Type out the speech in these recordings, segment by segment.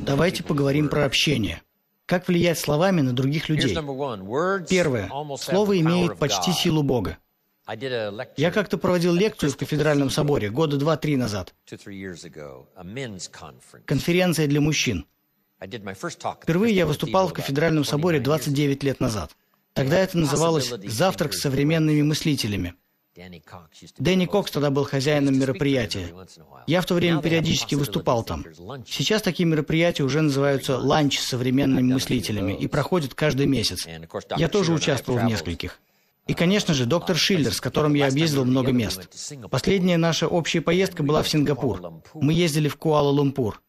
Давайте поговорим про общение. Как влиять словами на других людей? Первое. Слово имеет почти силу Бога. Я как-то проводил лекцию в кафедральном соборе года два-три назад. Конференция для мужчин. Впервые я выступал в кафедральном соборе 29 лет назад. Тогда это называлось «Завтрак с современными мыслителями». Дэнни Кокс тогда был хозяином мероприятия. Я в то время периодически выступал там. Сейчас такие мероприятия уже называются «ланч с современными мыслителями» и проходят каждый месяц. Я тоже участвовал в нескольких. И, конечно же, доктор Шиллер, с которым я объездил много мест. Последняя наша общая поездка была в Сингапур. Мы ездили в Куала-Лумпур.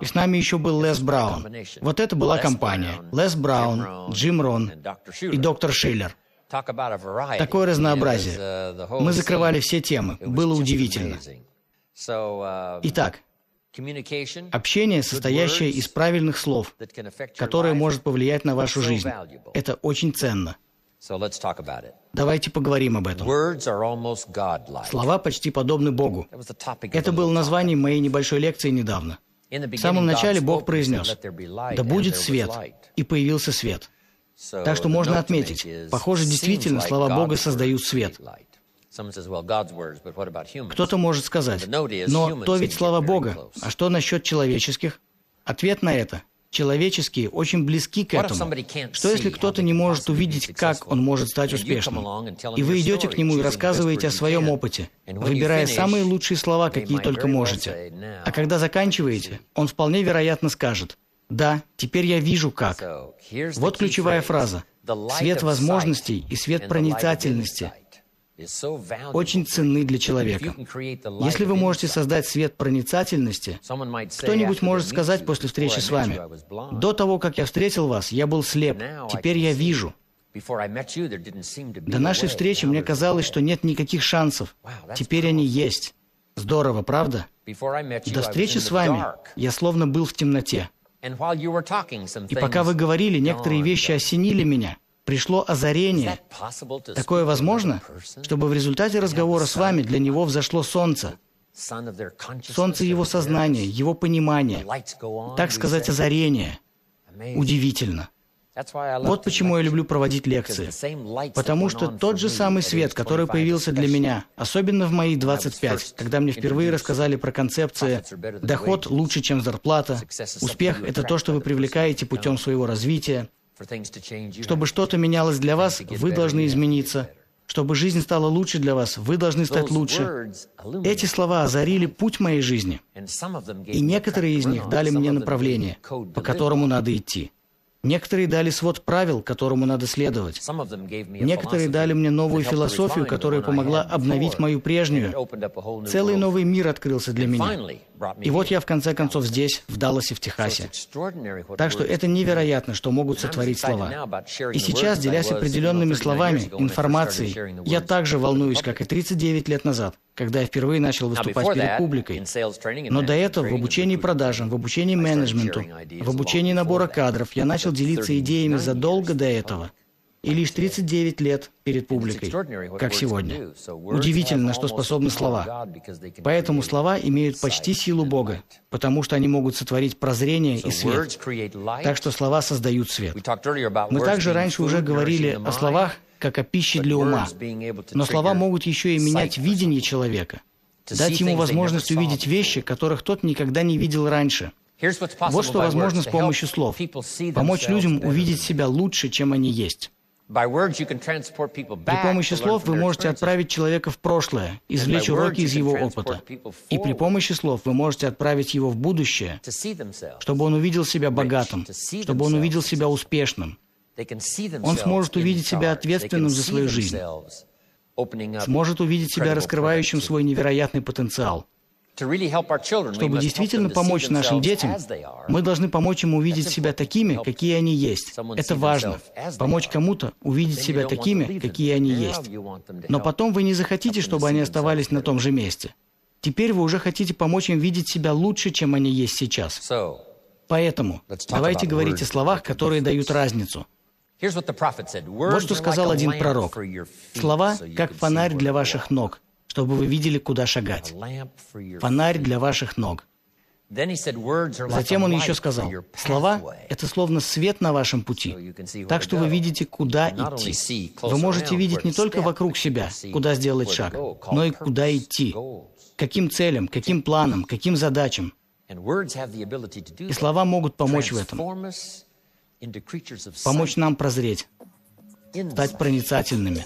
И с нами еще был Лес Браун. Вот это была компания. Лес Браун, Джим Рон и доктор Шиллер. Такое разнообразие. Мы закрывали все темы. Было удивительно. Итак, общение, состоящее из правильных слов, которое может повлиять на вашу жизнь. Это очень ценно. Давайте поговорим об этом. Слова почти подобны Богу. Это было название моей небольшой лекции недавно. В самом начале Бог произнес «Да будет свет», и появился свет. Так что можно отметить, похоже, действительно слова Бога создают свет. Кто-то может сказать, но то ведь слова Бога, а что насчет человеческих? Ответ на это человеческие очень близки к этому. Что если кто-то не может увидеть, как он может стать успешным? И вы идете к нему и рассказываете о своем опыте, выбирая самые лучшие слова, какие только можете. А когда заканчиваете, он вполне вероятно скажет, «Да, теперь я вижу как». Вот ключевая фраза. Свет возможностей и свет проницательности – очень ценны для человека. Если вы можете создать свет проницательности, кто-нибудь может сказать после встречи с вами, «До того, как я встретил вас, я был слеп, теперь я вижу». До нашей встречи мне казалось, что нет никаких шансов. Теперь они есть. Здорово, правда? До встречи с вами я словно был в темноте. И пока вы говорили, некоторые вещи осенили меня – пришло озарение. Такое возможно, чтобы в результате разговора с вами для него взошло солнце. Солнце его сознания, его понимания, так сказать, озарение. Удивительно. Вот почему я люблю проводить лекции. Потому что тот же самый свет, который появился для меня, особенно в мои 25, когда мне впервые рассказали про концепции «доход лучше, чем зарплата», «успех – это то, что вы привлекаете путем своего развития», чтобы что-то менялось для вас, вы должны измениться. Чтобы жизнь стала лучше для вас, вы должны стать лучше. Эти слова озарили путь моей жизни. И некоторые из них дали мне направление, по которому надо идти. Некоторые дали свод правил, которому надо следовать. Некоторые дали мне новую философию, которая помогла обновить мою прежнюю. Целый новый мир открылся для меня. И вот я в конце концов здесь, в Далласе, в Техасе. Так что это невероятно, что могут сотворить слова. И сейчас, делясь определенными словами, информацией, я также волнуюсь, как и 39 лет назад когда я впервые начал выступать перед публикой. Но до этого в обучении продажам, в обучении менеджменту, в обучении набора кадров я начал делиться идеями задолго до этого и лишь 39 лет перед публикой, как сегодня. Удивительно, на что способны слова. Поэтому слова имеют почти силу Бога, потому что они могут сотворить прозрение и свет. Так что слова создают свет. Мы также раньше уже говорили о словах, как о пище для ума. Но слова могут еще и менять видение человека, дать ему возможность увидеть вещи, которых тот никогда не видел раньше. Вот что возможно с помощью слов. Помочь людям увидеть себя лучше, чем они есть. При помощи слов вы можете отправить человека в прошлое, извлечь уроки из его опыта. И при помощи слов вы можете отправить его в будущее, чтобы он увидел себя богатым, чтобы он увидел себя успешным. Он сможет увидеть себя ответственным за свою жизнь, сможет увидеть себя раскрывающим свой невероятный потенциал. Чтобы действительно помочь нашим детям, мы должны помочь им увидеть себя такими, какие они есть. Это важно. Помочь кому-то увидеть себя такими, какие они есть. Но потом вы не захотите, чтобы они оставались на том же месте. Теперь вы уже хотите помочь им видеть себя лучше, чем они есть сейчас. Поэтому давайте говорить о словах, которые дают разницу. Вот что сказал один пророк. «Слова, как фонарь для ваших ног, чтобы вы видели, куда шагать. Фонарь для ваших ног. Затем он еще сказал, слова — это словно свет на вашем пути, так что вы видите, куда идти. Вы можете видеть не только вокруг себя, куда сделать шаг, но и куда идти, каким целям, каким планам, каким задачам. И слова могут помочь в этом, помочь нам прозреть, стать проницательными.